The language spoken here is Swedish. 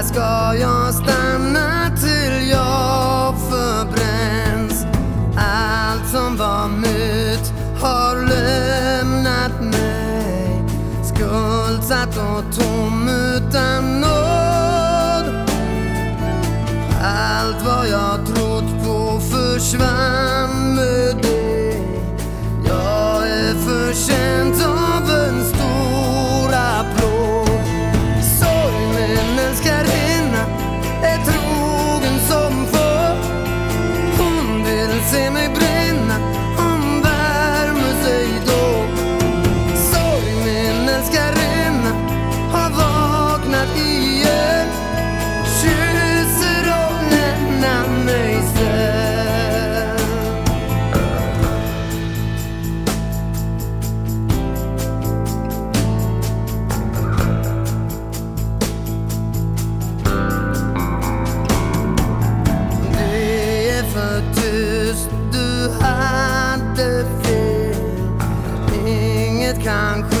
Här ska jag stanna till jag förbränns. Allt som var mitt har lämnat mig. Skuldsatt och tom utan nåd. Allt vad jag trott på försvann med dig Jag är för sent concrete.